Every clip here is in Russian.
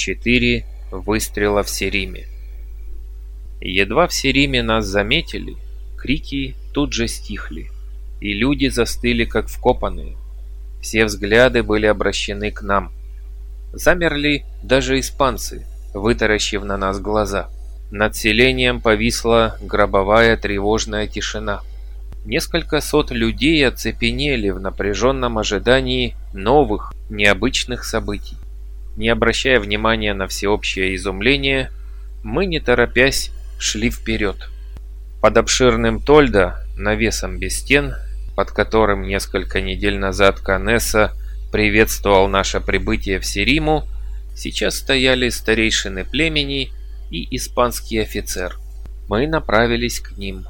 Четыре выстрела в Сериме. Едва в Сериме нас заметили, крики тут же стихли, и люди застыли как вкопанные. Все взгляды были обращены к нам. Замерли даже испанцы, вытаращив на нас глаза. Над селением повисла гробовая тревожная тишина. Несколько сот людей оцепенели в напряженном ожидании новых, необычных событий. Не обращая внимания на всеобщее изумление, мы, не торопясь, шли вперед. Под обширным Тольдо, навесом без стен, под которым несколько недель назад Канесса приветствовал наше прибытие в Сериму, сейчас стояли старейшины племени и испанский офицер. Мы направились к ним.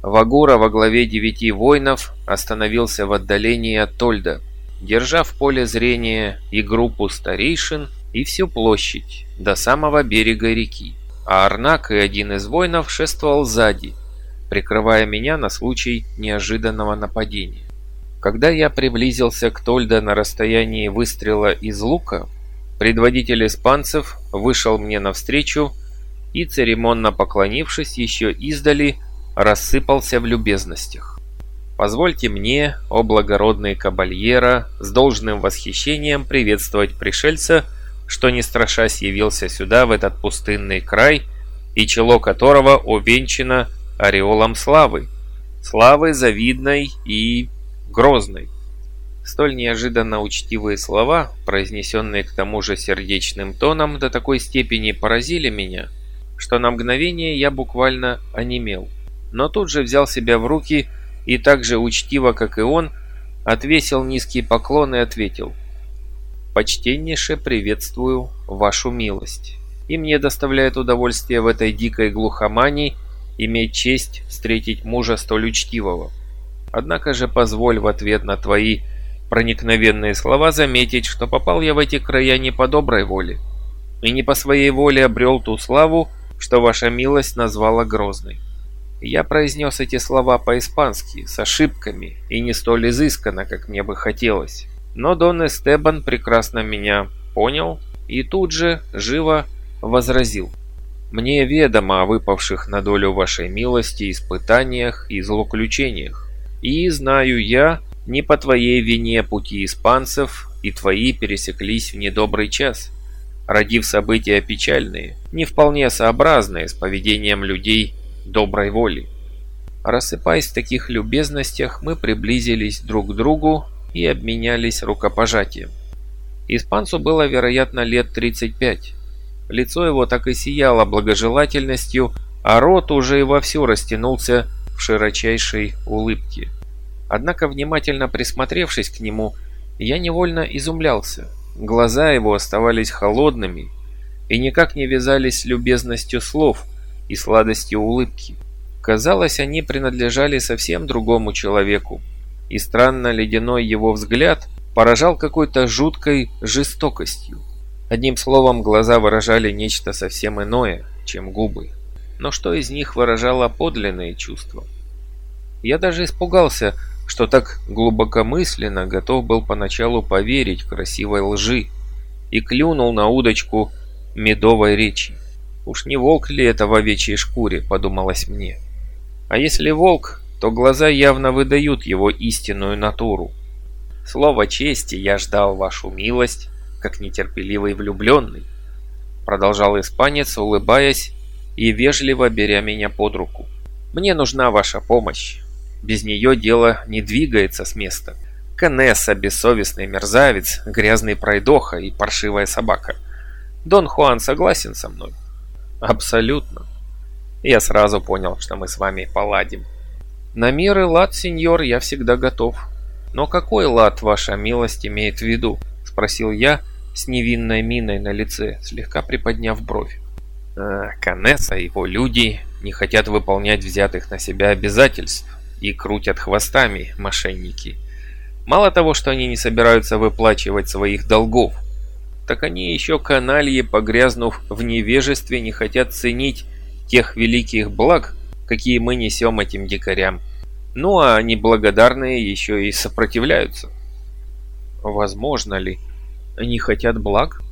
Вагура во главе девяти воинов остановился в отдалении от Тольда держа в поле зрения и группу старейшин, и всю площадь до самого берега реки. А Арнак и один из воинов шествовал сзади, прикрывая меня на случай неожиданного нападения. Когда я приблизился к Тольда на расстоянии выстрела из лука, предводитель испанцев вышел мне навстречу и, церемонно поклонившись еще издали, рассыпался в любезностях. Позвольте мне, о благородный кабальера, с должным восхищением приветствовать пришельца, что не страшась явился сюда, в этот пустынный край, и чело которого увенчано ореолом славы. Славы завидной и грозной. Столь неожиданно учтивые слова, произнесенные к тому же сердечным тоном, до такой степени поразили меня, что на мгновение я буквально онемел. Но тут же взял себя в руки и так же учтиво, как и он, отвесил низкий поклон и ответил «Почтеннейше приветствую вашу милость, и мне доставляет удовольствие в этой дикой глухомании иметь честь встретить мужа столь учтивого. Однако же позволь в ответ на твои проникновенные слова заметить, что попал я в эти края не по доброй воле, и не по своей воле обрел ту славу, что ваша милость назвала грозной. Я произнес эти слова по-испански, с ошибками и не столь изысканно, как мне бы хотелось. Но Дон Эстебан прекрасно меня понял и тут же живо возразил. «Мне ведомо о выпавших на долю вашей милости испытаниях и злоключениях. И знаю я, не по твоей вине пути испанцев и твои пересеклись в недобрый час, родив события печальные, не вполне сообразные с поведением людей доброй воли. Рассыпаясь в таких любезностях, мы приблизились друг к другу и обменялись рукопожатием. Испанцу было, вероятно, лет 35. Лицо его так и сияло благожелательностью, а рот уже и вовсю растянулся в широчайшей улыбке. Однако, внимательно присмотревшись к нему, я невольно изумлялся. Глаза его оставались холодными и никак не вязались с любезностью слов – и сладостью улыбки. Казалось, они принадлежали совсем другому человеку, и странно ледяной его взгляд поражал какой-то жуткой жестокостью. Одним словом, глаза выражали нечто совсем иное, чем губы. Но что из них выражало подлинные чувства? Я даже испугался, что так глубокомысленно готов был поначалу поверить красивой лжи и клюнул на удочку медовой речи. Уж не волк ли это в овечьей шкуре, подумалось мне. А если волк, то глаза явно выдают его истинную натуру. Слово чести я ждал вашу милость, как нетерпеливый влюбленный. Продолжал испанец, улыбаясь и вежливо беря меня под руку. Мне нужна ваша помощь. Без нее дело не двигается с места. Канесса, бессовестный мерзавец, грязный пройдоха и паршивая собака. Дон Хуан согласен со мной. Абсолютно. Я сразу понял, что мы с вами поладим. На мир и лад, сеньор, я всегда готов. Но какой лад ваша милость имеет в виду? Спросил я с невинной миной на лице, слегка приподняв бровь. А, Канесса и его люди не хотят выполнять взятых на себя обязательств и крутят хвостами, мошенники. Мало того, что они не собираются выплачивать своих долгов, так они еще канальи, погрязнув в невежестве, не хотят ценить тех великих благ, какие мы несем этим дикарям. Ну а неблагодарные еще и сопротивляются. Возможно ли? Они хотят благ?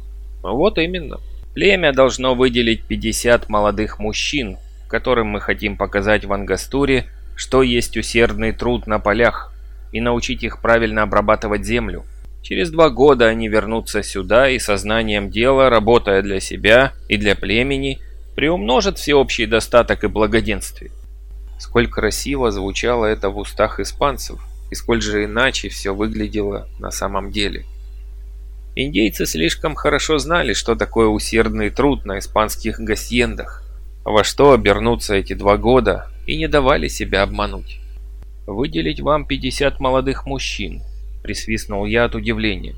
Вот именно. Племя должно выделить 50 молодых мужчин, которым мы хотим показать в Ангастуре, что есть усердный труд на полях, и научить их правильно обрабатывать землю. Через два года они вернутся сюда и сознанием дела, работая для себя и для племени, приумножат всеобщий достаток и благоденствие. Сколь красиво звучало это в устах испанцев, и сколь же иначе все выглядело на самом деле. Индейцы слишком хорошо знали, что такое усердный труд на испанских гасьендах, во что обернутся эти два года, и не давали себя обмануть. «Выделить вам 50 молодых мужчин», — присвистнул я от удивления.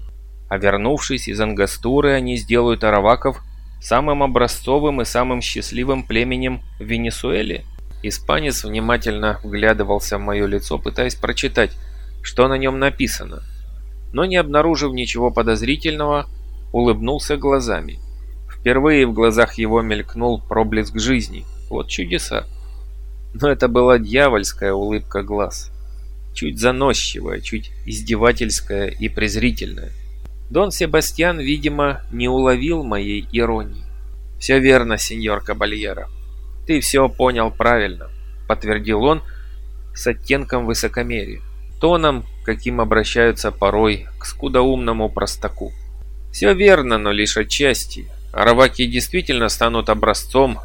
«А вернувшись из Ангастуры, они сделают араваков самым образцовым и самым счастливым племенем в Венесуэле?» Испанец внимательно вглядывался в мое лицо, пытаясь прочитать, что на нем написано. Но не обнаружив ничего подозрительного, улыбнулся глазами. Впервые в глазах его мелькнул проблеск жизни. Вот чудеса. Но это была дьявольская улыбка глаз. Чуть заносчивая, чуть издевательская и презрительная. Дон Себастьян, видимо, не уловил моей иронии. «Все верно, сеньор Кабальера. Ты все понял правильно», — подтвердил он с оттенком высокомерия, тоном, каким обращаются порой к скудоумному простаку. «Все верно, но лишь отчасти. Араваки действительно станут образцом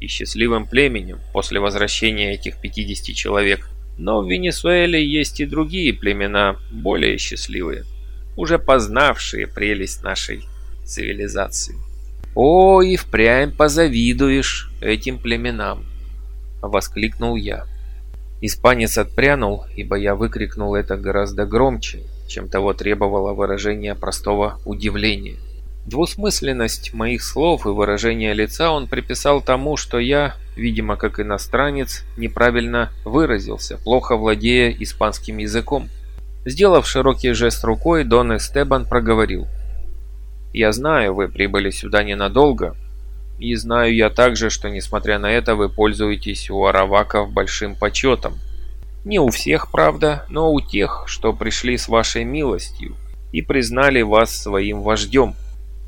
и счастливым племенем после возвращения этих 50 человек. Но в Венесуэле есть и другие племена, более счастливые, уже познавшие прелесть нашей цивилизации. «О, и впрямь позавидуешь этим племенам!» — воскликнул я. Испанец отпрянул, ибо я выкрикнул это гораздо громче, чем того требовало выражение простого удивления. Двусмысленность моих слов и выражение лица он приписал тому, что я, видимо, как иностранец, неправильно выразился, плохо владея испанским языком. Сделав широкий жест рукой, Дон Эстебан проговорил. «Я знаю, вы прибыли сюда ненадолго, и знаю я также, что, несмотря на это, вы пользуетесь у араваков большим почетом. Не у всех, правда, но у тех, что пришли с вашей милостью и признали вас своим вождем».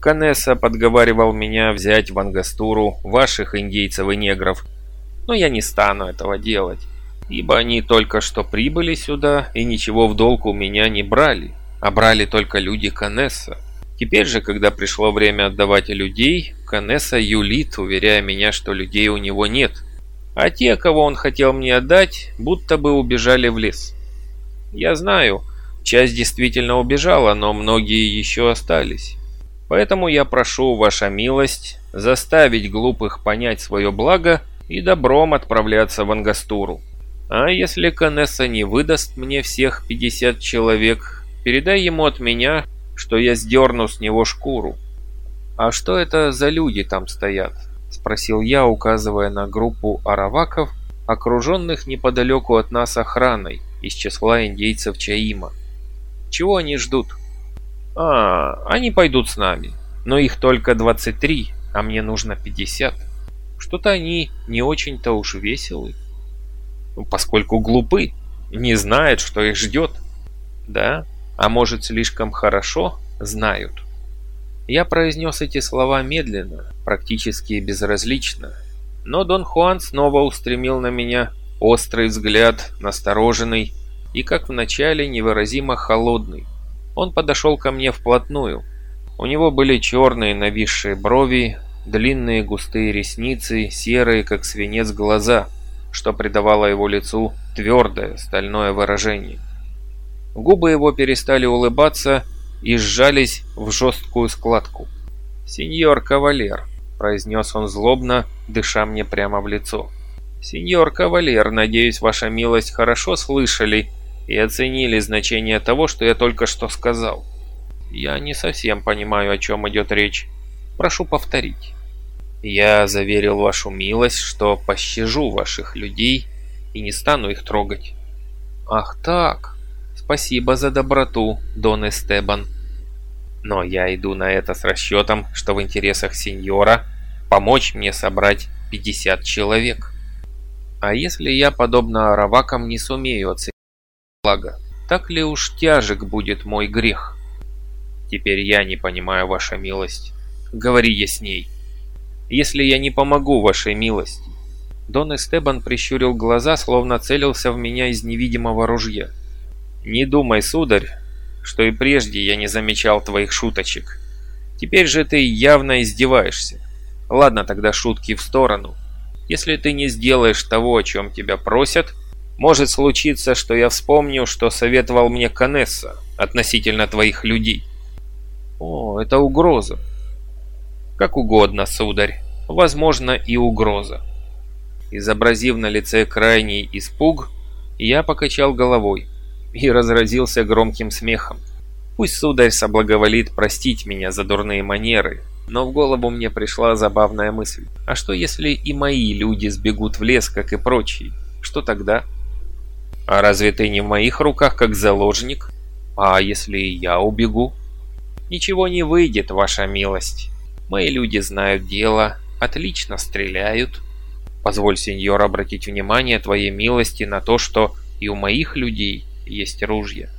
Канесса подговаривал меня взять в Ангастуру ваших индейцев и негров, но я не стану этого делать, ибо они только что прибыли сюда и ничего в долг у меня не брали, а брали только люди Канесса. Теперь же, когда пришло время отдавать людей, Канесса юлит, уверяя меня, что людей у него нет, а те, кого он хотел мне отдать, будто бы убежали в лес. Я знаю, часть действительно убежала, но многие еще остались. Поэтому я прошу, ваша милость, заставить глупых понять свое благо и добром отправляться в Ангастуру. А если Канесса не выдаст мне всех 50 человек, передай ему от меня, что я сдерну с него шкуру. А что это за люди там стоят? Спросил я, указывая на группу араваков, окруженных неподалеку от нас охраной из числа индейцев Чаима. Чего они ждут? А, они пойдут с нами. Но их только 23, а мне нужно 50. Что-то они не очень-то уж веселы. Ну, поскольку глупы, не знают, что их ждет. Да, а может слишком хорошо знают. Я произнес эти слова медленно, практически безразлично. Но Дон Хуан снова устремил на меня острый взгляд, настороженный и, как в начале, невыразимо холодный. Он подошел ко мне вплотную. У него были черные нависшие брови, длинные густые ресницы, серые, как свинец, глаза, что придавало его лицу твердое, стальное выражение. Губы его перестали улыбаться и сжались в жесткую складку. «Сеньор кавалер», — произнес он злобно, дыша мне прямо в лицо. «Сеньор кавалер, надеюсь, ваша милость хорошо слышали и оценили значение того, что я только что сказал. Я не совсем понимаю, о чем идет речь. Прошу повторить. Я заверил вашу милость, что пощажу ваших людей и не стану их трогать. Ах так. Спасибо за доброту, Дон Эстебан. Но я иду на это с расчетом, что в интересах сеньора помочь мне собрать 50 человек. А если я, подобно аравакам, не сумею оценить благо, так ли уж тяжек будет мой грех? Теперь я не понимаю, ваша милость. Говори я с ней. если я не помогу вашей милости?» Дон Эстебан прищурил глаза, словно целился в меня из невидимого ружья. «Не думай, сударь, что и прежде я не замечал твоих шуточек. Теперь же ты явно издеваешься. Ладно, тогда шутки в сторону. Если ты не сделаешь того, о чем тебя просят, может случиться, что я вспомню, что советовал мне Канесса относительно твоих людей. О, это угроза. Как угодно, сударь. Возможно, и угроза. Изобразив на лице крайний испуг, я покачал головой и разразился громким смехом. Пусть сударь соблаговолит простить меня за дурные манеры, но в голову мне пришла забавная мысль. А что если и мои люди сбегут в лес, как и прочие? Что тогда? А разве ты не в моих руках, как заложник? А если я убегу? Ничего не выйдет, ваша милость. Мои люди знают дело, отлично стреляют. Позволь, сеньор, обратить внимание твоей милости на то, что и у моих людей есть ружья.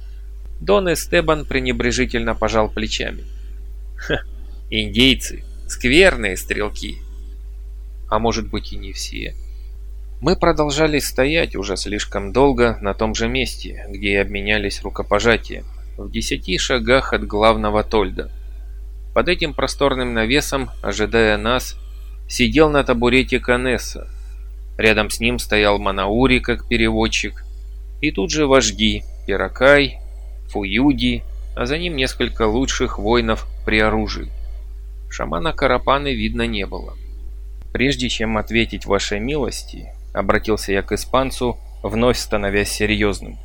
Дон Эстебан пренебрежительно пожал плечами. Ха, индейцы, скверные стрелки. А может быть и не все. Мы продолжали стоять уже слишком долго на том же месте, где и обменялись рукопожатием, в десяти шагах от главного Тольда. Под этим просторным навесом, ожидая нас, сидел на табурете Канесса. Рядом с ним стоял Манаури как переводчик, и тут же вожди Пиракай, Фуюди, а за ним несколько лучших воинов при оружии. Шамана Карапаны видно не было. «Прежде чем ответить вашей милости», — обратился я к испанцу, вновь становясь серьезным.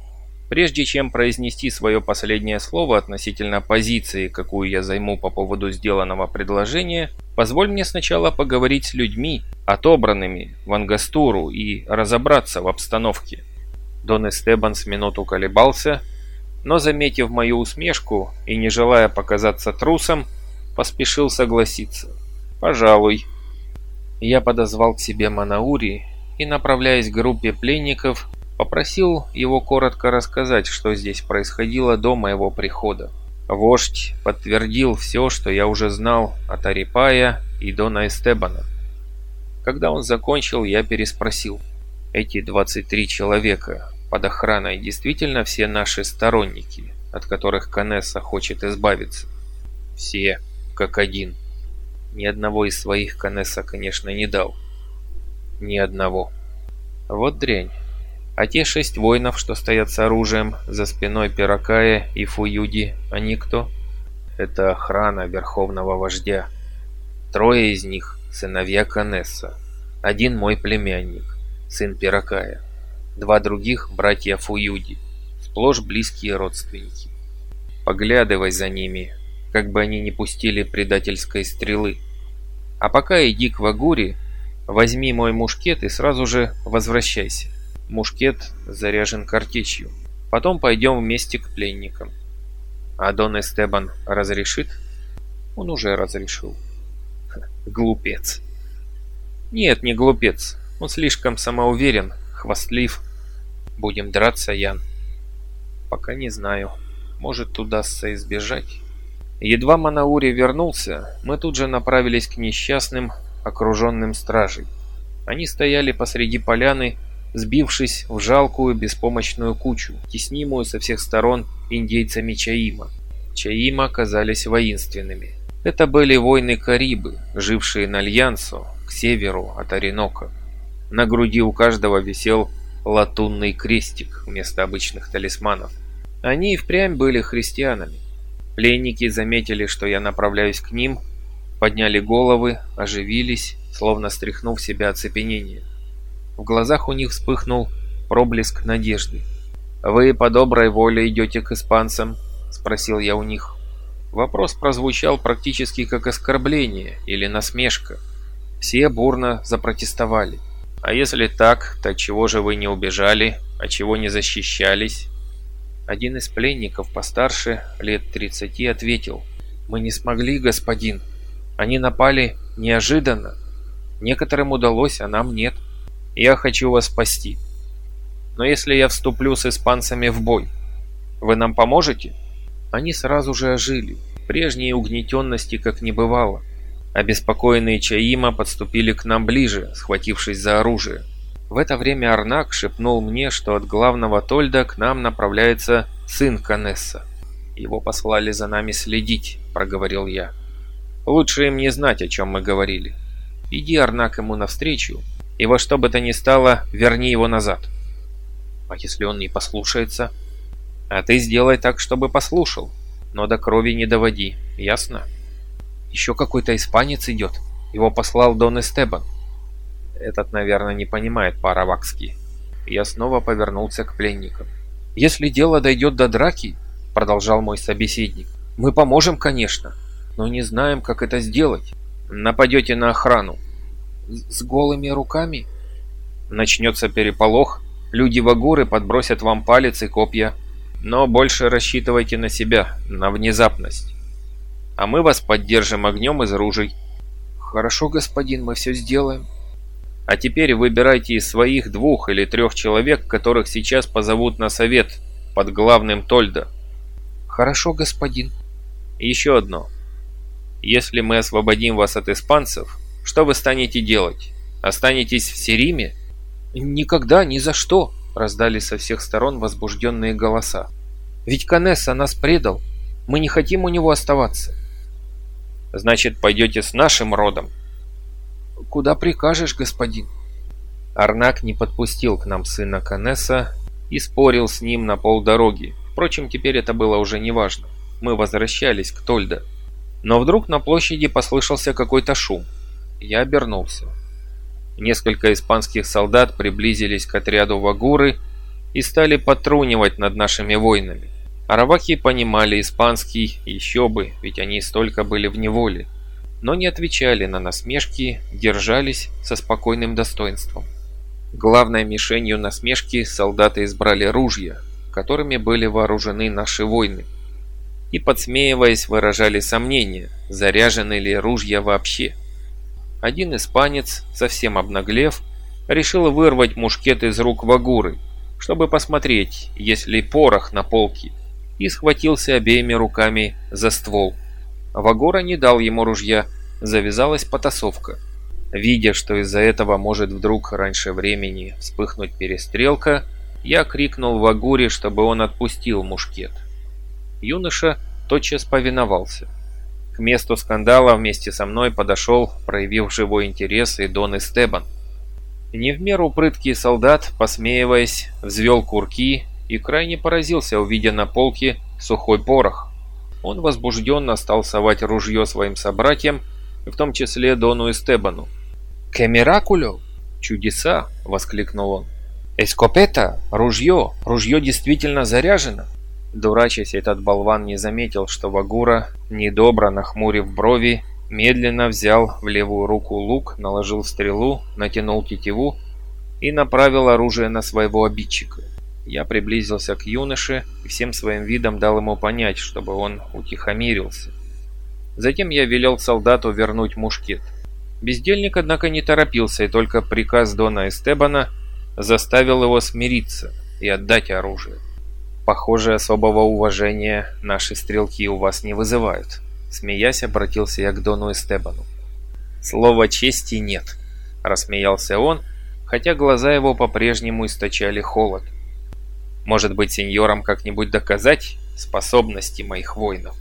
«Прежде чем произнести свое последнее слово относительно позиции, какую я займу по поводу сделанного предложения, позволь мне сначала поговорить с людьми, отобранными в Ангастуру, и разобраться в обстановке». Дон Эстебан с минуту колебался, но, заметив мою усмешку и не желая показаться трусом, поспешил согласиться. «Пожалуй». Я подозвал к себе Манаури и, направляясь к группе пленников, попросил его коротко рассказать, что здесь происходило до моего прихода. Вождь подтвердил все, что я уже знал от Арипая и Дона Эстебана. Когда он закончил, я переспросил. «Эти 23 человека, под охраной действительно все наши сторонники, от которых Канесса хочет избавиться? Все, как один. Ни одного из своих Канесса, конечно, не дал. Ни одного. Вот дрянь. А те шесть воинов, что стоят с оружием за спиной Пиракая и Фуюди, они кто? Это охрана верховного вождя. Трое из них – сыновья Канесса. Один мой племянник, сын Пиракая два других – братья Фуюди, сплошь близкие родственники. Поглядывай за ними, как бы они не пустили предательской стрелы. А пока иди к Вагуре, возьми мой мушкет и сразу же возвращайся. Мушкет заряжен картечью. Потом пойдем вместе к пленникам. А Дон Эстебан разрешит? Он уже разрешил. глупец. Нет, не глупец. Он слишком самоуверен, хвастлив. Будем драться, Ян? Пока не знаю. Может, удастся избежать. Едва Манаури вернулся, мы тут же направились к несчастным, окруженным стражей. Они стояли посреди поляны, сбившись в жалкую беспомощную кучу, теснимую со всех сторон индейцами Чаима. Чаима оказались воинственными. Это были воины Карибы, жившие на Альянсо, к северу от Оренока. На груди у каждого висел латунный крестик вместо обычных талисманов. Они и впрямь были христианами. Пленники заметили, что я направляюсь к ним, подняли головы, оживились, словно стряхнув себя оцепенение. В глазах у них вспыхнул проблеск надежды. «Вы по доброй воле идете к испанцам?» – спросил я у них. Вопрос прозвучал практически как оскорбление или насмешка. Все бурно запротестовали. А если так, то чего же вы не убежали, а чего не защищались? Один из пленников постарше, лет 30, ответил. Мы не смогли, господин. Они напали неожиданно. Некоторым удалось, а нам нет. Я хочу вас спасти. Но если я вступлю с испанцами в бой, вы нам поможете? Они сразу же ожили. Прежней угнетенности как не бывало. Обеспокоенные Чаима подступили к нам ближе, схватившись за оружие. В это время Арнак шепнул мне, что от главного Тольда к нам направляется сын Канесса. «Его послали за нами следить», — проговорил я. «Лучше им не знать, о чем мы говорили. Иди, Арнак, ему навстречу, и во что бы то ни стало, верни его назад». «А если он не послушается?» «А ты сделай так, чтобы послушал, но до крови не доводи, ясно?» «Еще какой-то испанец идет. Его послал Дон Эстебан. Этот, наверное, не понимает по-аравакски. Я снова повернулся к пленникам. «Если дело дойдет до драки, — продолжал мой собеседник, — мы поможем, конечно, но не знаем, как это сделать. Нападете на охрану. С голыми руками? Начнется переполох, люди вагуры подбросят вам палец и копья. Но больше рассчитывайте на себя, на внезапность. А мы вас поддержим огнем из ружей. Хорошо, господин, мы все сделаем. А теперь выбирайте из своих двух или трех человек, которых сейчас позовут на совет под главным Тольда. Хорошо, господин. еще одно. Если мы освободим вас от испанцев, что вы станете делать? Останетесь в Сериме? Никогда, ни за что, раздались со всех сторон возбужденные голоса. Ведь Канесса нас предал. Мы не хотим у него оставаться. Значит, пойдете с нашим родом, «Куда прикажешь, господин?» Арнак не подпустил к нам сына Канесса и спорил с ним на полдороги. Впрочем, теперь это было уже неважно. Мы возвращались к Тольда. Но вдруг на площади послышался какой-то шум. Я обернулся. Несколько испанских солдат приблизились к отряду Вагуры и стали потрунивать над нашими воинами. Араваки понимали испанский, еще бы, ведь они столько были в неволе но не отвечали на насмешки, держались со спокойным достоинством. Главной мишенью насмешки солдаты избрали ружья, которыми были вооружены наши войны, и, подсмеиваясь, выражали сомнения, заряжены ли ружья вообще. Один испанец, совсем обнаглев, решил вырвать мушкет из рук Вагуры, чтобы посмотреть, есть ли порох на полке, и схватился обеими руками за ствол. Вагора не дал ему ружья, завязалась потасовка. Видя, что из-за этого может вдруг раньше времени вспыхнуть перестрелка, я крикнул Вагуре, чтобы он отпустил мушкет. Юноша тотчас повиновался. К месту скандала вместе со мной подошел, проявив живой интерес, и Дон Эстебан. Не в меру прыткий солдат, посмеиваясь, взвел курки и крайне поразился, увидя на полке сухой порох. Он возбужденно стал совать ружье своим собратьям, в том числе Дону Эстебану. «Кемеракулю? Чудеса!» — воскликнул он. «Эскопета! Ружье! Ружье действительно заряжено!» Дурачась, этот болван не заметил, что Вагура, недобро нахмурив брови, медленно взял в левую руку лук, наложил стрелу, натянул тетиву и направил оружие на своего обидчика. Я приблизился к юноше и всем своим видом дал ему понять, чтобы он утихомирился. Затем я велел солдату вернуть мушкет. Бездельник, однако, не торопился, и только приказ Дона Эстебана заставил его смириться и отдать оружие. «Похоже, особого уважения наши стрелки у вас не вызывают», — смеясь, обратился я к Дону Эстебану. «Слова чести нет», — рассмеялся он, хотя глаза его по-прежнему источали холод. Может быть, сеньорам как-нибудь доказать способности моих воинов?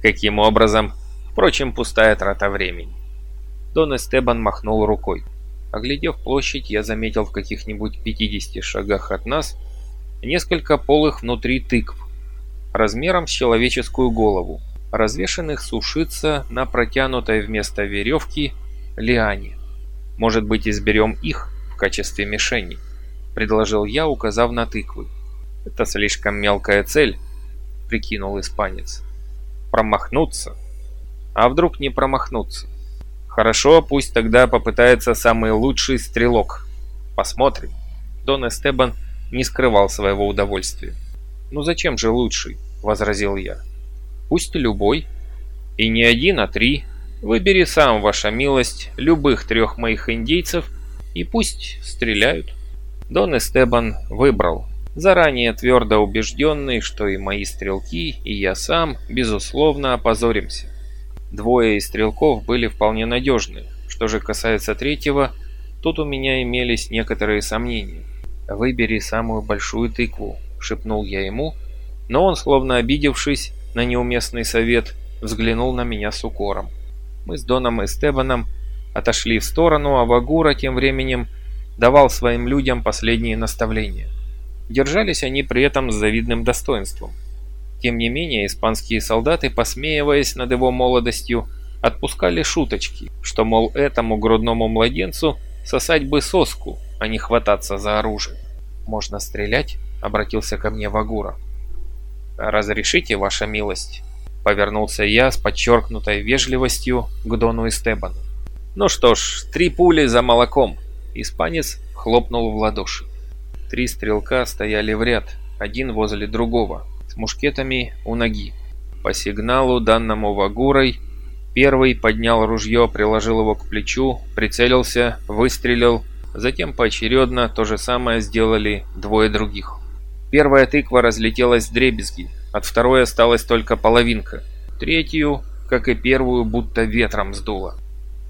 Каким образом? Впрочем, пустая трата времени. Дон Эстебан махнул рукой. Оглядев площадь, я заметил в каких-нибудь 50 шагах от нас несколько полых внутри тыкв, размером с человеческую голову, развешанных сушиться на протянутой вместо веревки лиане. Может быть, изберем их в качестве мишени, предложил я, указав на тыквы. «Это слишком мелкая цель», — прикинул испанец. «Промахнуться? А вдруг не промахнуться? Хорошо, пусть тогда попытается самый лучший стрелок. Посмотрим». Дон Эстебан не скрывал своего удовольствия. «Ну зачем же лучший?» — возразил я. «Пусть любой. И не один, а три. Выбери сам, ваша милость, любых трех моих индейцев, и пусть стреляют». Дон Эстебан выбрал заранее твердо убежденный, что и мои стрелки, и я сам, безусловно, опозоримся. Двое из стрелков были вполне надежны. Что же касается третьего, тут у меня имелись некоторые сомнения. «Выбери самую большую тыкву», — шепнул я ему, но он, словно обидевшись на неуместный совет, взглянул на меня с укором. Мы с Доном Эстебаном отошли в сторону, а Вагура тем временем давал своим людям последние наставления. Держались они при этом с завидным достоинством. Тем не менее, испанские солдаты, посмеиваясь над его молодостью, отпускали шуточки, что, мол, этому грудному младенцу сосать бы соску, а не хвататься за оружие. «Можно стрелять?» — обратился ко мне Вагура. «Разрешите, ваша милость?» — повернулся я с подчеркнутой вежливостью к Дону Эстебану. «Ну что ж, три пули за молоком!» Испанец хлопнул в ладоши. Три стрелка стояли в ряд, один возле другого, с мушкетами у ноги. По сигналу, данному Вагурой, первый поднял ружье, приложил его к плечу, прицелился, выстрелил, затем поочередно то же самое сделали двое других. Первая тыква разлетелась в дребезги, от второй осталась только половинка, третью, как и первую, будто ветром сдуло.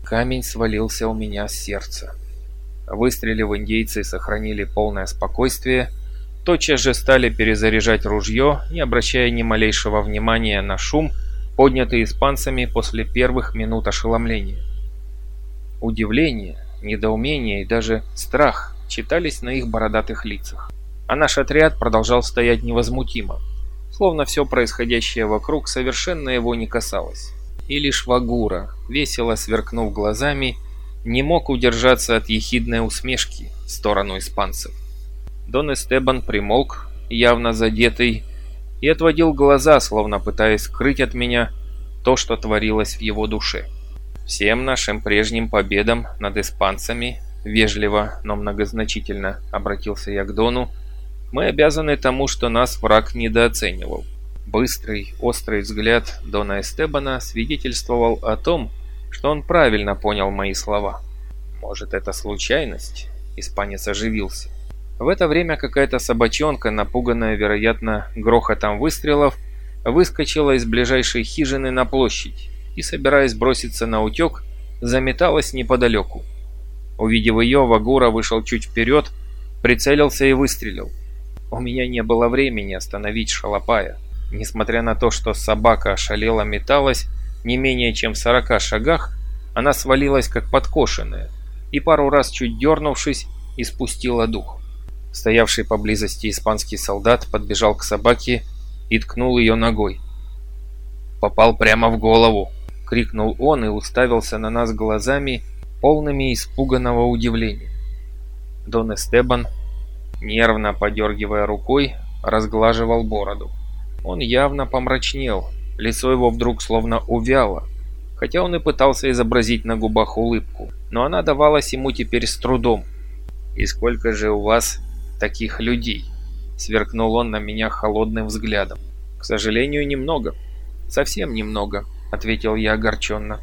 Камень свалился у меня с сердца. Выстрелив, индейцы сохранили полное спокойствие – тотчас же стали перезаряжать ружье, не обращая ни малейшего внимания на шум, поднятый испанцами после первых минут ошеломления. Удивление, недоумение и даже страх читались на их бородатых лицах. А наш отряд продолжал стоять невозмутимо, словно все происходящее вокруг совершенно его не касалось. И лишь Вагура, весело сверкнув глазами, не мог удержаться от ехидной усмешки в сторону испанцев. Дон Эстебан примолк, явно задетый, и отводил глаза, словно пытаясь скрыть от меня то, что творилось в его душе. Всем нашим прежним победам над испанцами, вежливо, но многозначительно обратился я к Дону, мы обязаны тому, что нас враг недооценивал. Быстрый, острый взгляд Дона Эстебана свидетельствовал о том, что он правильно понял мои слова. Может, это случайность? Испанец оживился. В это время какая-то собачонка, напуганная, вероятно, грохотом выстрелов, выскочила из ближайшей хижины на площадь и, собираясь броситься на утек, заметалась неподалеку. Увидев ее, Вагура вышел чуть вперед, прицелился и выстрелил. У меня не было времени остановить шалопая. Несмотря на то, что собака ошалела металась не менее чем в сорока шагах, она свалилась как подкошенная и пару раз чуть дернувшись, испустила дух. Стоявший поблизости испанский солдат подбежал к собаке и ткнул ее ногой. «Попал прямо в голову!» — крикнул он и уставился на нас глазами, полными испуганного удивления. Дон Эстебан, нервно подергивая рукой, разглаживал бороду. Он явно помрачнел, лицо его вдруг словно увяло, хотя он и пытался изобразить на губах улыбку, но она давалась ему теперь с трудом. «И сколько же у вас таких людей?» Сверкнул он на меня холодным взглядом. «К сожалению, немного. Совсем немного», — ответил я огорченно.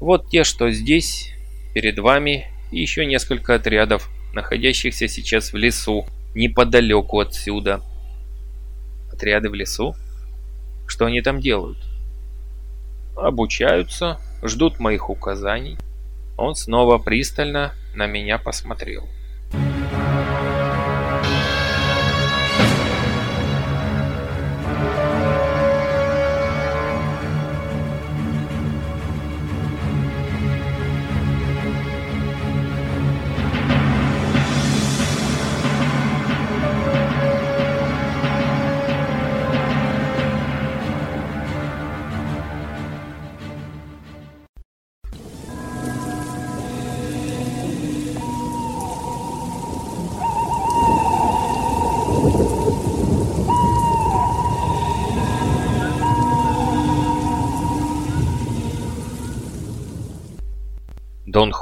«Вот те, что здесь, перед вами, и еще несколько отрядов, находящихся сейчас в лесу, неподалеку отсюда». «Отряды в лесу? Что они там делают?» «Обучаются, ждут моих указаний». Он снова пристально на меня посмотрел.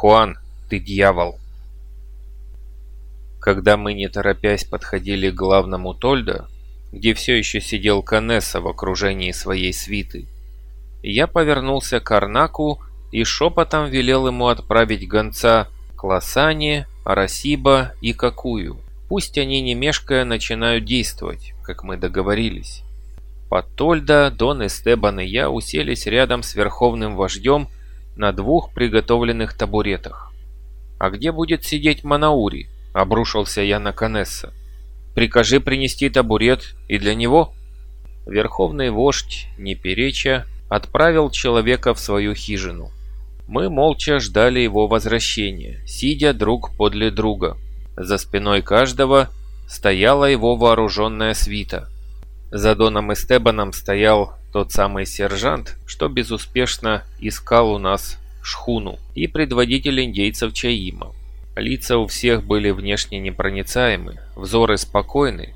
Хуан, ты дьявол!» Когда мы, не торопясь, подходили к главному Тольдо, где все еще сидел Канесса в окружении своей свиты, я повернулся к Арнаку и шепотом велел ему отправить гонца к Лосане, Арасиба и Какую. Пусть они, не мешкая, начинают действовать, как мы договорились. Патольда, Дон Эстебан и я уселись рядом с верховным вождем на двух приготовленных табуретах. «А где будет сидеть Манаури?» — обрушился я на Канесса. «Прикажи принести табурет и для него». Верховный вождь, не переча, отправил человека в свою хижину. Мы молча ждали его возвращения, сидя друг подле друга. За спиной каждого стояла его вооруженная свита. За Доном Эстебаном стоял тот самый сержант, что безуспешно искал у нас шхуну, и предводитель индейцев Чаима. Лица у всех были внешне непроницаемы, взоры спокойны,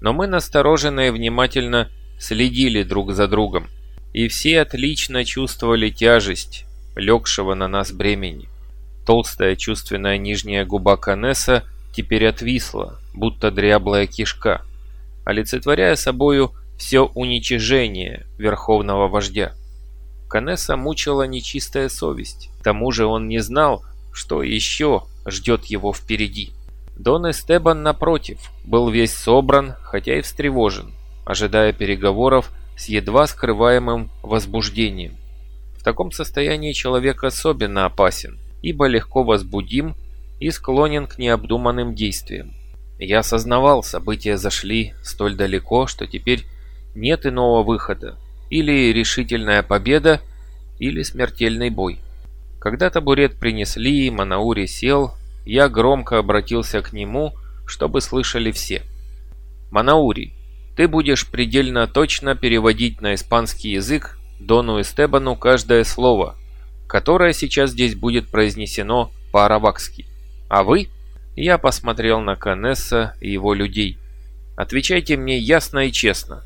но мы настороженно и внимательно следили друг за другом, и все отлично чувствовали тяжесть легшего на нас бремени. Толстая чувственная нижняя губа Канесса теперь отвисла, будто дряблая кишка олицетворяя собою все уничижение верховного вождя. Канесса мучила нечистая совесть. К тому же он не знал, что еще ждет его впереди. Дон Эстебан, напротив, был весь собран, хотя и встревожен, ожидая переговоров с едва скрываемым возбуждением. В таком состоянии человек особенно опасен, ибо легко возбудим и склонен к необдуманным действиям. Я осознавал, события зашли столь далеко, что теперь нет иного выхода. Или решительная победа, или смертельный бой. Когда табурет принесли, Манаури сел, я громко обратился к нему, чтобы слышали все. «Манаури, ты будешь предельно точно переводить на испанский язык Дону Эстебану каждое слово, которое сейчас здесь будет произнесено по-арабакски. А вы...» Я посмотрел на Канесса и его людей. Отвечайте мне ясно и честно,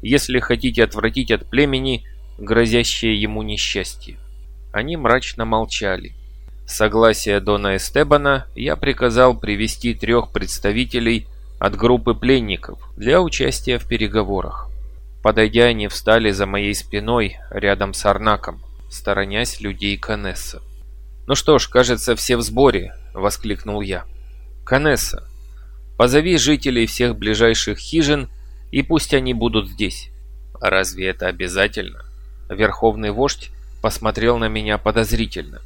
если хотите отвратить от племени грозящее ему несчастье. Они мрачно молчали. Согласие Дона Эстебана я приказал привести трех представителей от группы пленников для участия в переговорах. Подойдя, они встали за моей спиной рядом с Арнаком, сторонясь людей Канесса. «Ну что ж, кажется, все в сборе», — воскликнул я. «Канесса, позови жителей всех ближайших хижин, и пусть они будут здесь». «Разве это обязательно?» Верховный вождь посмотрел на меня подозрительно.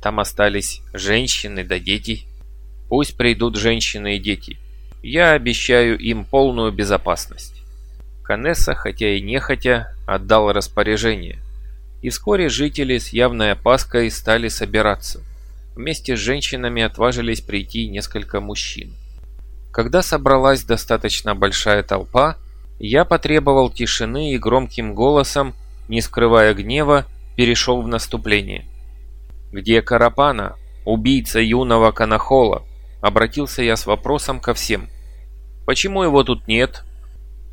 «Там остались женщины да дети. Пусть придут женщины и дети. Я обещаю им полную безопасность». Канесса, хотя и нехотя, отдал распоряжение. И вскоре жители с явной опаской стали собираться. Вместе с женщинами отважились прийти несколько мужчин. Когда собралась достаточно большая толпа, я потребовал тишины и громким голосом, не скрывая гнева, перешел в наступление. «Где Карапана, убийца юного Канахола?» Обратился я с вопросом ко всем. «Почему его тут нет?»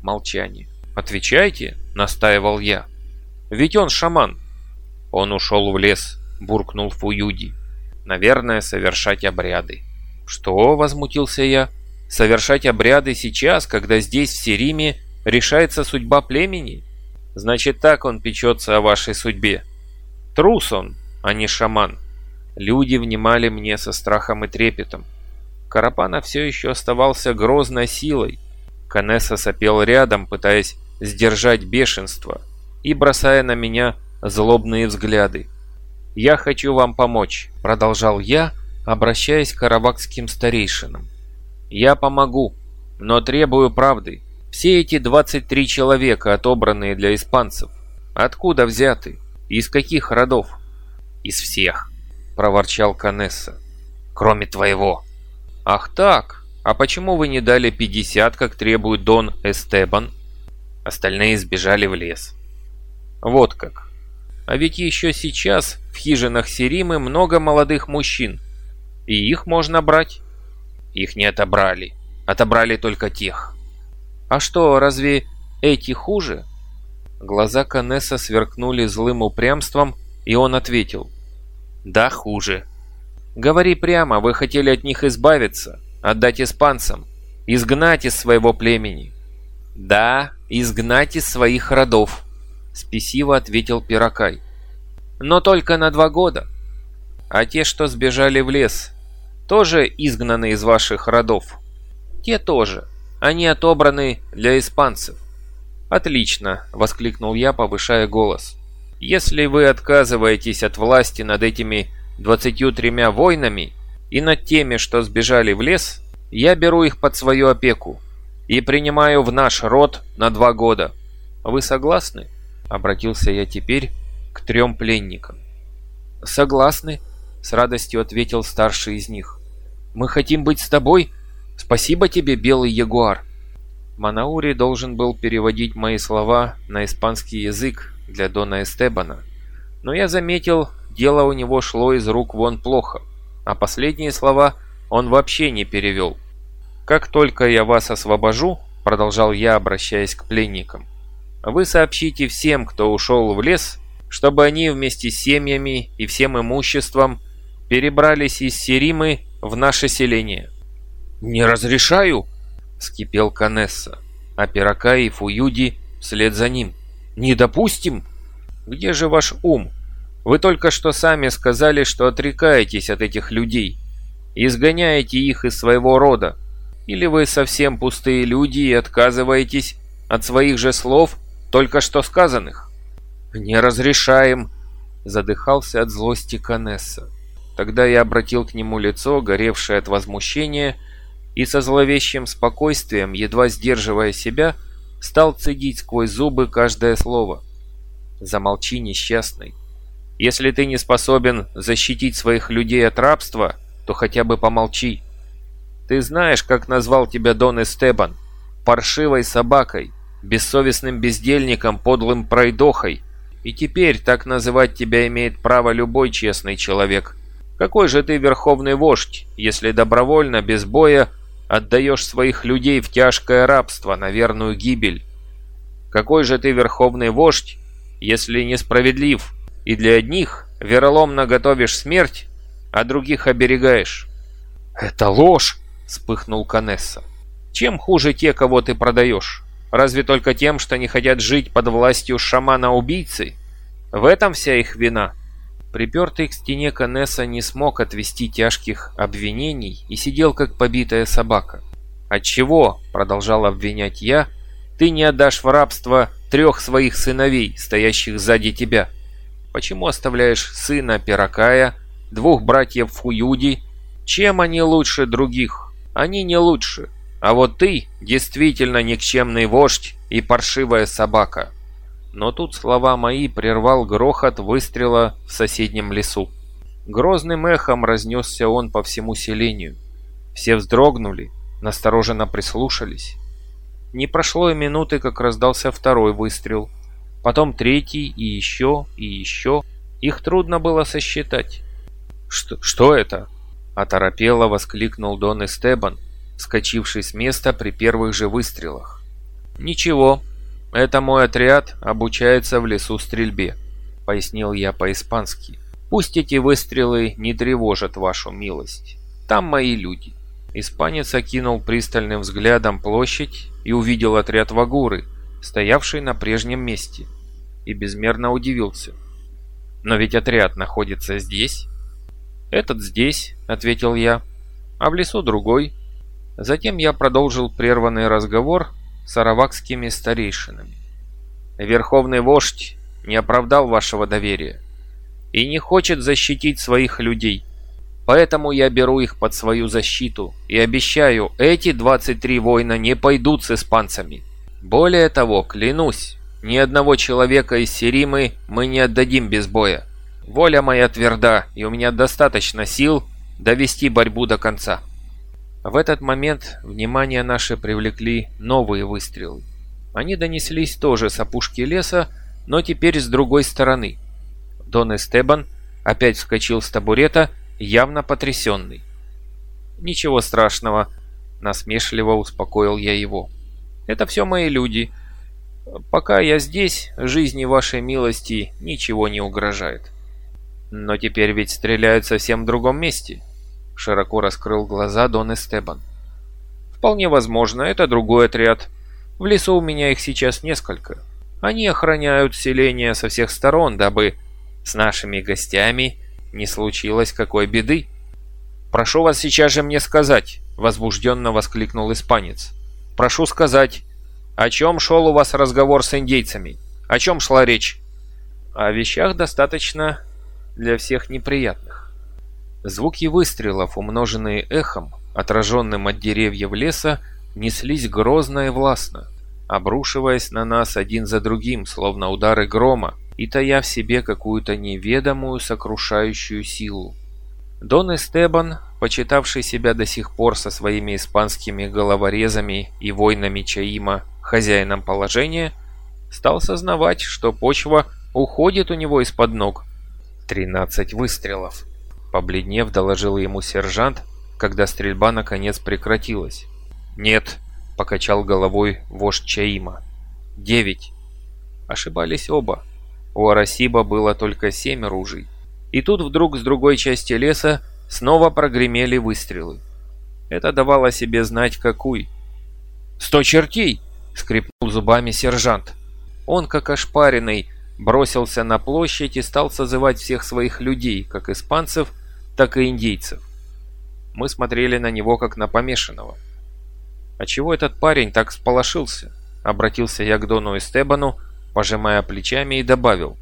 Молчание. «Отвечайте», — настаивал я. «Ведь он шаман». «Он ушел в лес», — буркнул Фуюди. Наверное, совершать обряды. Что? Возмутился я. Совершать обряды сейчас, когда здесь, в Сериме, решается судьба племени? Значит, так он печется о вашей судьбе. Трус он, а не шаман. Люди внимали мне со страхом и трепетом. Карапана все еще оставался грозной силой. Канесса сопел рядом, пытаясь сдержать бешенство и бросая на меня злобные взгляды. «Я хочу вам помочь», — продолжал я, обращаясь к арабакским старейшинам. «Я помогу, но требую правды. Все эти 23 человека, отобранные для испанцев, откуда взяты? Из каких родов?» «Из всех», — проворчал Канесса. «Кроме твоего». «Ах так? А почему вы не дали 50, как требует Дон Эстебан?» Остальные сбежали в лес. «Вот как. А ведь еще сейчас в хижинах Серимы много молодых мужчин. И их можно брать. Их не отобрали. Отобрали только тех. А что, разве эти хуже? Глаза Канесса сверкнули злым упрямством, и он ответил. Да, хуже. Говори прямо, вы хотели от них избавиться, отдать испанцам, изгнать из своего племени. Да, изгнать из своих родов. Спесиво ответил Пиракай. Но только на два года. А те, что сбежали в лес, тоже изгнаны из ваших родов. Те тоже. Они отобраны для испанцев. «Отлично!» — воскликнул я, повышая голос. «Если вы отказываетесь от власти над этими двадцатью тремя воинами и над теми, что сбежали в лес, я беру их под свою опеку и принимаю в наш род на два года. Вы согласны?» — обратился я теперь к трем пленникам. «Согласны», — с радостью ответил старший из них. «Мы хотим быть с тобой. Спасибо тебе, белый ягуар». Манаури должен был переводить мои слова на испанский язык для Дона Эстебана. Но я заметил, дело у него шло из рук вон плохо, а последние слова он вообще не перевел. «Как только я вас освобожу», — продолжал я, обращаясь к пленникам, «вы сообщите всем, кто ушел в лес, чтобы они вместе с семьями и всем имуществом перебрались из Серимы в наше селение. «Не разрешаю!» — вскипел Канесса, а Пирака и Фуюди вслед за ним. «Не допустим!» «Где же ваш ум? Вы только что сами сказали, что отрекаетесь от этих людей, изгоняете их из своего рода. Или вы совсем пустые люди и отказываетесь от своих же слов, только что сказанных?» «Не разрешаем!» — задыхался от злости Канесса. Тогда я обратил к нему лицо, горевшее от возмущения, и со зловещим спокойствием, едва сдерживая себя, стал цедить сквозь зубы каждое слово. «Замолчи, несчастный. Если ты не способен защитить своих людей от рабства, то хотя бы помолчи. Ты знаешь, как назвал тебя Дон Эстебан? Паршивой собакой, бессовестным бездельником, подлым пройдохой» И теперь так называть тебя имеет право любой честный человек. Какой же ты верховный вождь, если добровольно, без боя, отдаешь своих людей в тяжкое рабство, на верную гибель? Какой же ты верховный вождь, если несправедлив, и для одних вероломно готовишь смерть, а других оберегаешь? «Это ложь!» — вспыхнул Канесса. «Чем хуже те, кого ты продаешь? Разве только тем, что не хотят жить под властью шамана-убийцы? В этом вся их вина. Припертый к стене Канесса не смог отвести тяжких обвинений и сидел как побитая собака. «Отчего?» – продолжал обвинять я. «Ты не отдашь в рабство трех своих сыновей, стоящих сзади тебя? Почему оставляешь сына Пиракая, двух братьев Фуюди? Чем они лучше других? Они не лучше. А вот ты действительно никчемный вождь и паршивая собака. Но тут слова мои прервал грохот выстрела в соседнем лесу. Грозным эхом разнесся он по всему селению. Все вздрогнули, настороженно прислушались. Не прошло и минуты, как раздался второй выстрел. Потом третий и еще, и еще. Их трудно было сосчитать. «Что, что это?» – оторопело воскликнул Дон Эстебан, вскочивший с места при первых же выстрелах. «Ничего, это мой отряд обучается в лесу стрельбе», — пояснил я по-испански. «Пусть эти выстрелы не тревожат вашу милость. Там мои люди». Испанец окинул пристальным взглядом площадь и увидел отряд Вагуры, стоявший на прежнем месте, и безмерно удивился. «Но ведь отряд находится здесь». «Этот здесь», — ответил я, — «а в лесу другой, Затем я продолжил прерванный разговор с аравакскими старейшинами. Верховный вождь не оправдал вашего доверия и не хочет защитить своих людей. Поэтому я беру их под свою защиту и обещаю, эти 23 воина не пойдут с испанцами. Более того, клянусь, ни одного человека из Серимы мы не отдадим без боя. Воля моя тверда, и у меня достаточно сил довести борьбу до конца. В этот момент внимание наше привлекли новые выстрелы. Они донеслись тоже с опушки леса, но теперь с другой стороны. Дон Эстебан опять вскочил с табурета, явно потрясенный. «Ничего страшного», — насмешливо успокоил я его. «Это все мои люди. Пока я здесь, жизни вашей милости ничего не угрожает». «Но теперь ведь стреляют совсем в другом месте», Широко раскрыл глаза Дон Эстебан. «Вполне возможно, это другой отряд. В лесу у меня их сейчас несколько. Они охраняют селение со всех сторон, дабы с нашими гостями не случилось какой беды». «Прошу вас сейчас же мне сказать», — возбужденно воскликнул испанец. «Прошу сказать, О чем шел у вас разговор с индейцами? О чем шла речь? О вещах достаточно для всех неприятных. Звуки выстрелов, умноженные эхом, отраженным от деревьев леса, неслись грозно и властно, обрушиваясь на нас один за другим, словно удары грома, и тая в себе какую-то неведомую сокрушающую силу. Дон Эстебан, почитавший себя до сих пор со своими испанскими головорезами и войнами Чаима хозяином положения, стал сознавать, что почва уходит у него из-под ног. «Тринадцать выстрелов», — побледнев доложил ему сержант, когда стрельба наконец прекратилась. «Нет», — покачал головой вождь Чаима. «Девять». Ошибались оба. У Арасиба было только семь ружей. И тут вдруг с другой части леса снова прогремели выстрелы. Это давало себе знать какой. «Сто чертей!» — скрипнул зубами сержант. Он, как ошпаренный, бросился на площадь и стал созывать всех своих людей, как испанцев, так и индейцев. Мы смотрели на него, как на помешанного. «А чего этот парень так сполошился?» — обратился я к Дону Эстебану, пожимая плечами и добавил.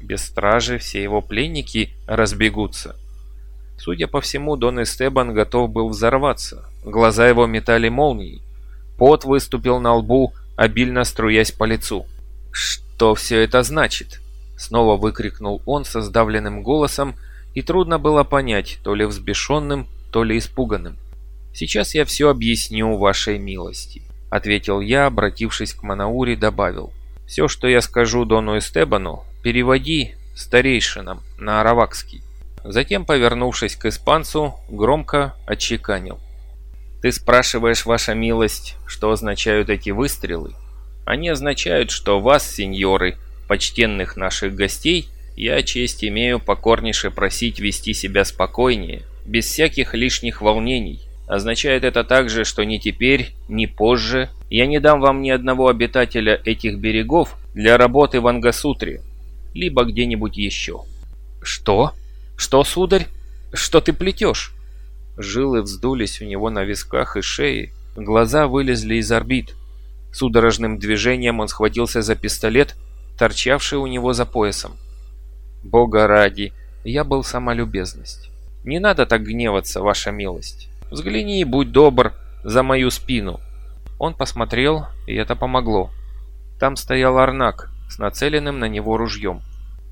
Без стражи все его пленники разбегутся. Судя по всему, Дон Эстебан готов был взорваться. Глаза его метали молнией. Пот выступил на лбу, обильно струясь по лицу. «Что все это значит?» Снова выкрикнул он со сдавленным голосом, и трудно было понять, то ли взбешенным, то ли испуганным. «Сейчас я все объясню вашей милости», — ответил я, обратившись к Манаури, добавил. «Все, что я скажу Дону Эстебану, переводи старейшинам на аравакский». Затем, повернувшись к испанцу, громко отчеканил. «Ты спрашиваешь, ваша милость, что означают эти выстрелы? Они означают, что вас, сеньоры, почтенных наших гостей, я честь имею покорнейше просить вести себя спокойнее, без всяких лишних волнений. Означает это также, что ни теперь, ни позже я не дам вам ни одного обитателя этих берегов для работы в Ангасутре, либо где-нибудь еще». «Что? Что, сударь? Что ты плетешь?» Жилы вздулись у него на висках и шее, глаза вылезли из орбит. Судорожным движением он схватился за пистолет, торчавший у него за поясом. «Бога ради, я был сама любезность. Не надо так гневаться, ваша милость. Взгляни и будь добр за мою спину». Он посмотрел, и это помогло. Там стоял Арнак с нацеленным на него ружьем.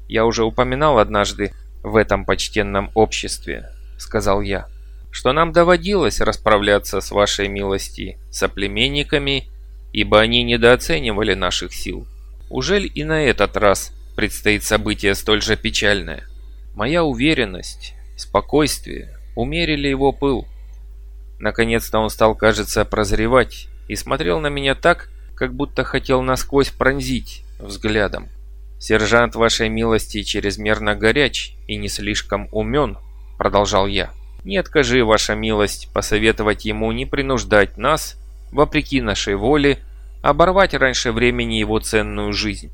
«Я уже упоминал однажды в этом почтенном обществе», — сказал я что нам доводилось расправляться с вашей милости соплеменниками, ибо они недооценивали наших сил. Ужель и на этот раз предстоит событие столь же печальное? Моя уверенность, спокойствие умерили его пыл. Наконец-то он стал, кажется, прозревать и смотрел на меня так, как будто хотел насквозь пронзить взглядом. «Сержант вашей милости чрезмерно горяч и не слишком умен», — продолжал я. Не откажи, ваша милость, посоветовать ему не принуждать нас, вопреки нашей воле, оборвать раньше времени его ценную жизнь.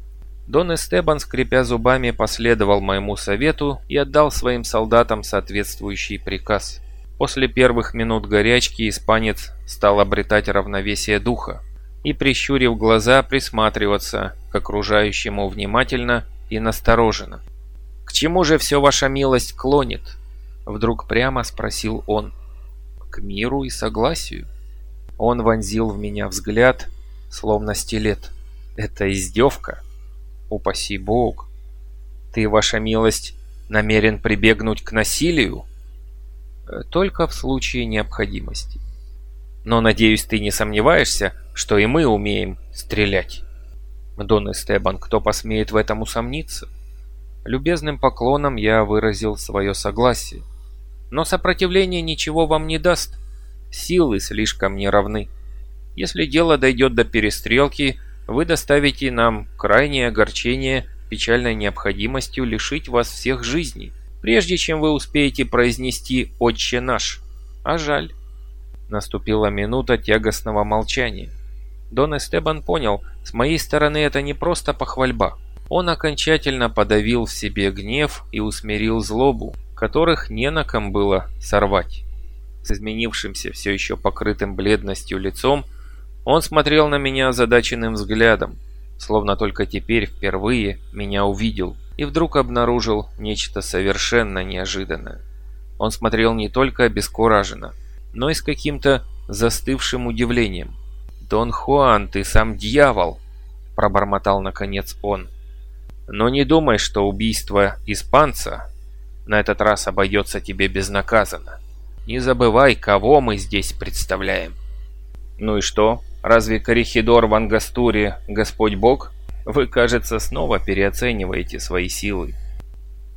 Дон Эстебан, скрипя зубами, последовал моему совету и отдал своим солдатам соответствующий приказ. После первых минут горячки испанец стал обретать равновесие духа и, прищурив глаза, присматриваться к окружающему внимательно и настороженно. «К чему же все ваша милость клонит?» Вдруг прямо спросил он. К миру и согласию. Он вонзил в меня взгляд, словно стилет. Это издевка? Упаси Бог. Ты, ваша милость, намерен прибегнуть к насилию? Э, только в случае необходимости. Но, надеюсь, ты не сомневаешься, что и мы умеем стрелять. Дон Эстебан, кто посмеет в этом усомниться? Любезным поклоном я выразил свое согласие. Но сопротивление ничего вам не даст. Силы слишком неравны. Если дело дойдет до перестрелки, вы доставите нам крайнее огорчение печальной необходимостью лишить вас всех жизней, прежде чем вы успеете произнести «Отче наш». А жаль. Наступила минута тягостного молчания. Дон Эстебан понял, с моей стороны это не просто похвальба. Он окончательно подавил в себе гнев и усмирил злобу, которых не на ком было сорвать. С изменившимся все еще покрытым бледностью лицом Он смотрел на меня озадаченным взглядом, словно только теперь впервые меня увидел и вдруг обнаружил нечто совершенно неожиданное. Он смотрел не только обескураженно, но и с каким-то застывшим удивлением. «Дон Хуан, ты сам дьявол!» – пробормотал наконец он. «Но не думай, что убийство испанца на этот раз обойдется тебе безнаказанно. Не забывай, кого мы здесь представляем». «Ну и что? Разве Корихидор в Ангастуре Господь Бог? Вы, кажется, снова переоцениваете свои силы».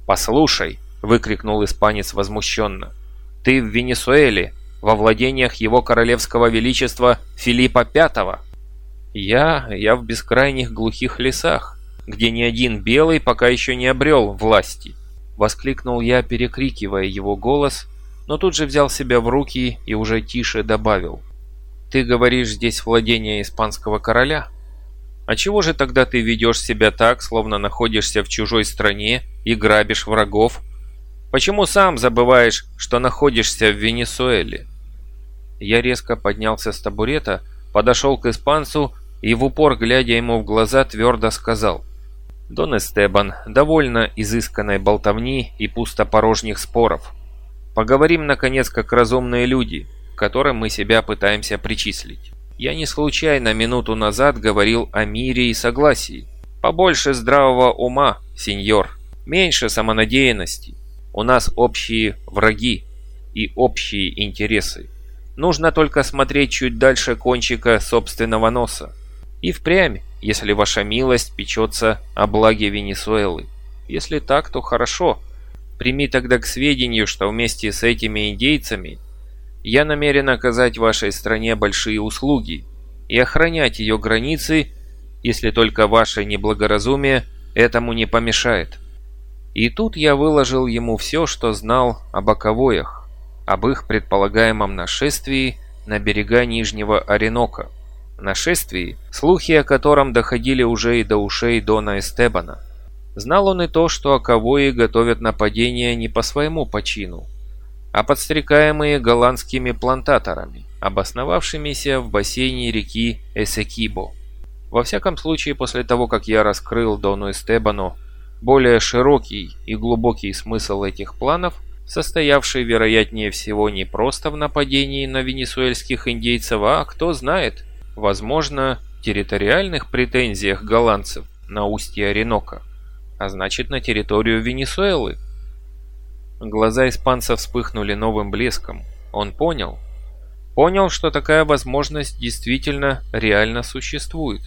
«Послушай!» – выкрикнул испанец возмущенно. «Ты в Венесуэле, во владениях его королевского величества Филиппа V. Я, я в бескрайних глухих лесах, где ни один белый пока еще не обрел власти. Воскликнул я, перекрикивая его голос, но тут же взял себя в руки и уже тише добавил. Ты говоришь здесь владение испанского короля? А чего же тогда ты ведешь себя так, словно находишься в чужой стране и грабишь врагов? Почему сам забываешь, что находишься в Венесуэле? Я резко поднялся с табурета, подошел к испанцу и в упор, глядя ему в глаза, твердо сказал. «Дон Эстебан, довольно изысканной болтовни и пустопорожних споров. Поговорим, наконец, как разумные люди, к которым мы себя пытаемся причислить. Я не случайно минуту назад говорил о мире и согласии. Побольше здравого ума, сеньор, меньше самонадеянности. У нас общие враги и общие интересы. Нужно только смотреть чуть дальше кончика собственного носа. И впрямь, если ваша милость печется о благе Венесуэлы. Если так, то хорошо. Прими тогда к сведению, что вместе с этими индейцами я намерен оказать вашей стране большие услуги и охранять ее границы, если только ваше неблагоразумие этому не помешает. И тут я выложил ему все, что знал о боковоях об их предполагаемом нашествии на берега Нижнего Оренока. Нашествии, слухи о котором доходили уже и до ушей Дона Эстебана. Знал он и то, что Аковои готовят нападение не по своему почину, а подстрекаемые голландскими плантаторами, обосновавшимися в бассейне реки Эсекибо. Во всяком случае, после того, как я раскрыл Дону Эстебану более широкий и глубокий смысл этих планов, состоявший, вероятнее всего, не просто в нападении на венесуэльских индейцев, а, кто знает, возможно, территориальных претензиях голландцев на устье Оренока, а значит на территорию Венесуэлы. Глаза испанца вспыхнули новым блеском. Он понял. Понял, что такая возможность действительно реально существует.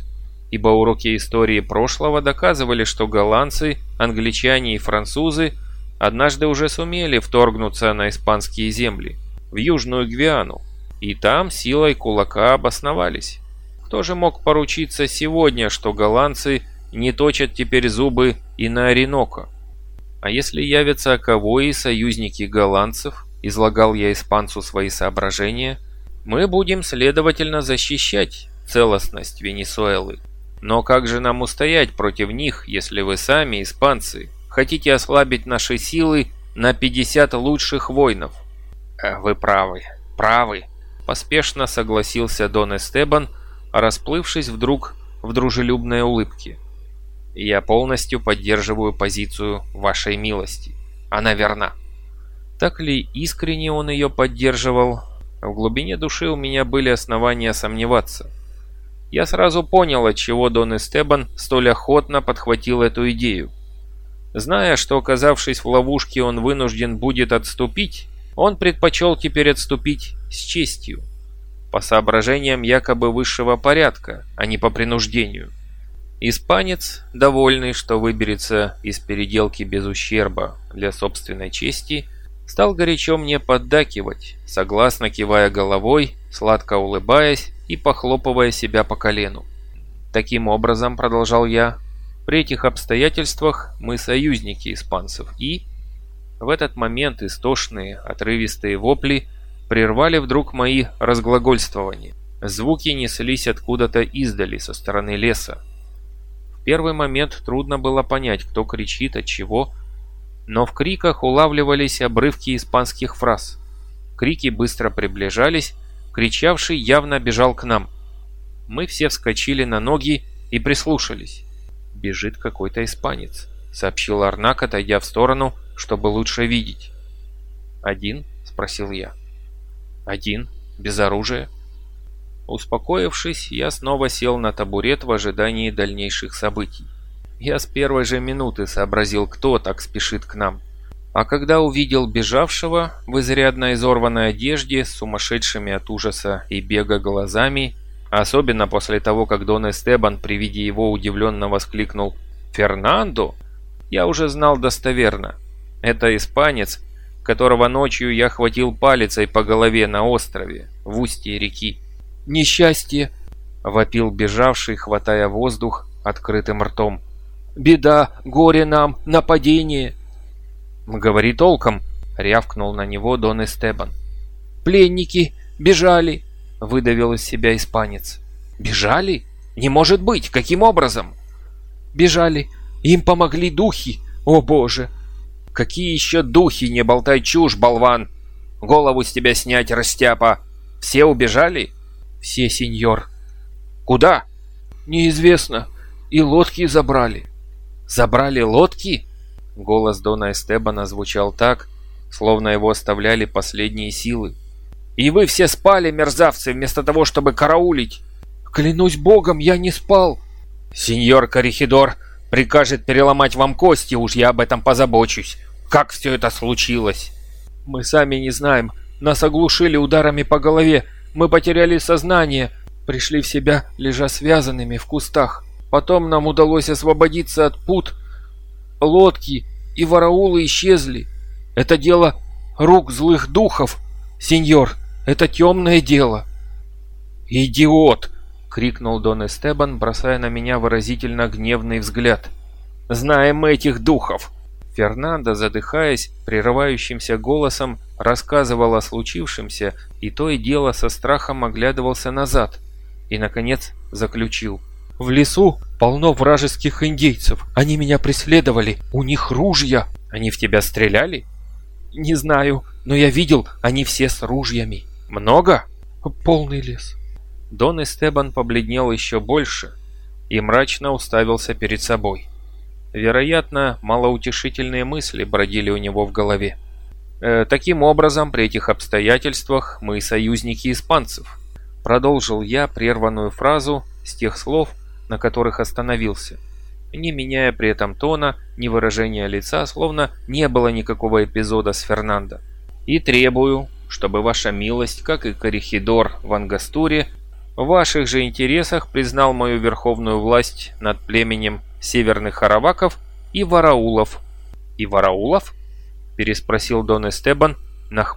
Ибо уроки истории прошлого доказывали, что голландцы, англичане и французы – однажды уже сумели вторгнуться на испанские земли, в Южную Гвиану, и там силой кулака обосновались. Кто же мог поручиться сегодня, что голландцы не точат теперь зубы и на Оренока? А если явятся оковои союзники голландцев, излагал я испанцу свои соображения, мы будем, следовательно, защищать целостность Венесуэлы. Но как же нам устоять против них, если вы сами, испанцы, хотите ослабить наши силы на 50 лучших воинов». Э, «Вы правы, правы», – поспешно согласился Дон Эстебан, расплывшись вдруг в дружелюбной улыбке. «Я полностью поддерживаю позицию вашей милости. Она верна». Так ли искренне он ее поддерживал? В глубине души у меня были основания сомневаться. Я сразу понял, отчего Дон Эстебан столь охотно подхватил эту идею. Зная, что оказавшись в ловушке он вынужден будет отступить, он предпочел теперь отступить с честью, по соображениям якобы высшего порядка, а не по принуждению. Испанец, довольный, что выберется из переделки без ущерба для собственной чести, стал горячо мне поддакивать, согласно кивая головой, сладко улыбаясь и похлопывая себя по колену. Таким образом, продолжал я, при этих обстоятельствах мы союзники испанцев и... В этот момент истошные, отрывистые вопли прервали вдруг мои разглагольствования. Звуки неслись откуда-то издали, со стороны леса. Первый момент трудно было понять, кто кричит, от чего, но в криках улавливались обрывки испанских фраз. Крики быстро приближались, кричавший явно бежал к нам. Мы все вскочили на ноги и прислушались. «Бежит какой-то испанец», — сообщил Арнак, отойдя в сторону, чтобы лучше видеть. «Один?» — спросил я. «Один, без оружия». Успокоившись, я снова сел на табурет в ожидании дальнейших событий. Я с первой же минуты сообразил, кто так спешит к нам. А когда увидел бежавшего в изрядно изорванной одежде с сумасшедшими от ужаса и бега глазами, особенно после того, как Дон Эстебан при виде его удивленно воскликнул «Фернандо!», я уже знал достоверно. Это испанец, которого ночью я хватил палицей по голове на острове, в устье реки. «Несчастье!» — вопил бежавший, хватая воздух открытым ртом. «Беда! Горе нам! Нападение!» «Говори толком!» — рявкнул на него Дон Эстебан. «Пленники! Бежали!» — выдавил из себя испанец. «Бежали? Не может быть! Каким образом?» «Бежали! Им помогли духи! О боже!» «Какие еще духи? Не болтай чушь, болван! Голову с тебя снять, растяпа! Все убежали?» «Все, сеньор». «Куда?» «Неизвестно. И лодки забрали». «Забрали лодки?» Голос Дона Эстебана звучал так, словно его оставляли последние силы. «И вы все спали, мерзавцы, вместо того, чтобы караулить!» «Клянусь богом, я не спал!» «Сеньор Корихидор прикажет переломать вам кости, уж я об этом позабочусь. Как все это случилось?» «Мы сами не знаем. Нас оглушили ударами по голове. Мы потеряли сознание. Пришли в себя, лежа связанными в кустах. Потом нам удалось освободиться от пут. Лодки и вараулы исчезли. Это дело рук злых духов, сеньор. Это темное дело. «Идиот!» — крикнул Дон Эстебан, бросая на меня выразительно гневный взгляд. «Знаем мы этих духов!» Фернандо, задыхаясь, прерывающимся голосом, рассказывал о случившемся и то и дело со страхом оглядывался назад и, наконец, заключил. «В лесу полно вражеских индейцев. Они меня преследовали. У них ружья. Они в тебя стреляли?» «Не знаю, но я видел, они все с ружьями». «Много?» «Полный лес». Дон Эстебан побледнел еще больше и мрачно уставился перед собой. Вероятно, малоутешительные мысли бродили у него в голове. Э, таким образом, при этих обстоятельствах мы союзники испанцев. Продолжил я прерванную фразу с тех слов, на которых остановился, не меняя при этом тона, ни выражения лица, словно не было никакого эпизода с Фернандо. И требую, чтобы ваша милость, как и Корихидор в Ангастуре, в ваших же интересах признал мою верховную власть над племенем северных араваков и вараулов. И вараулов? Переспросил Дон Эстебан, нахмурясь.